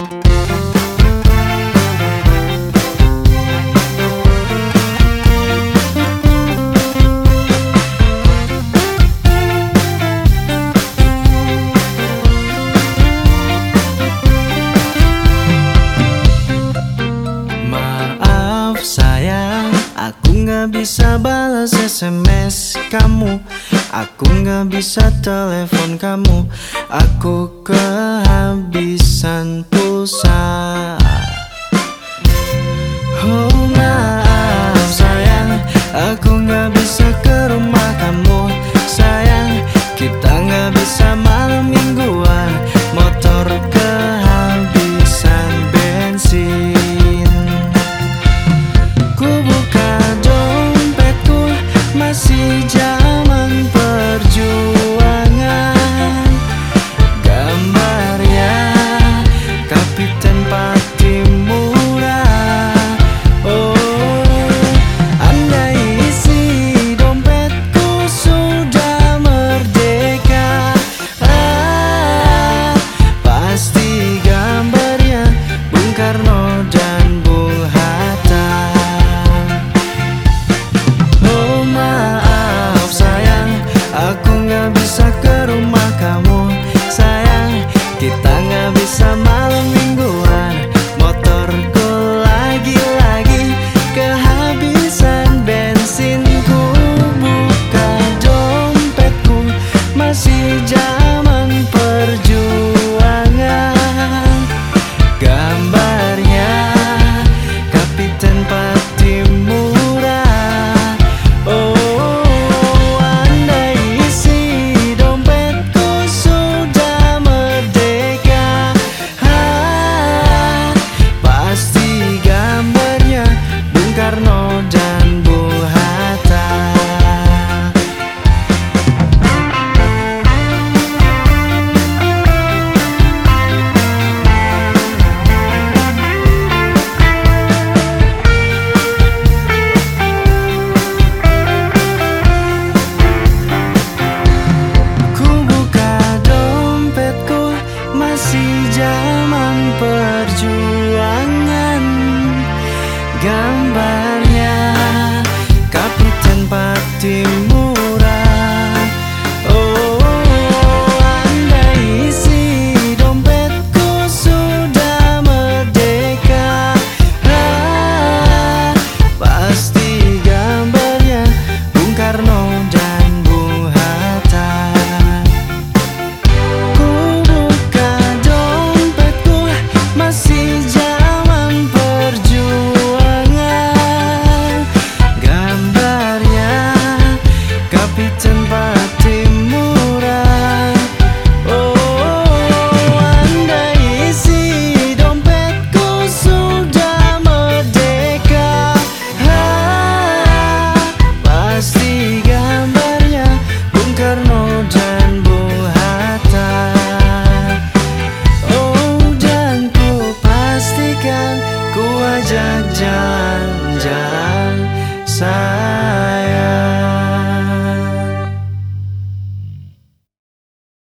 Aku gak bisa balas SMS kamu. Aku gak bisa telepon kamu. Aku kehabisan susah. Oh maaf sayang. Aku gak bisa ke rumah kamu Sayang. Kita gak bisa malam mingguan. Motor karno no doubt.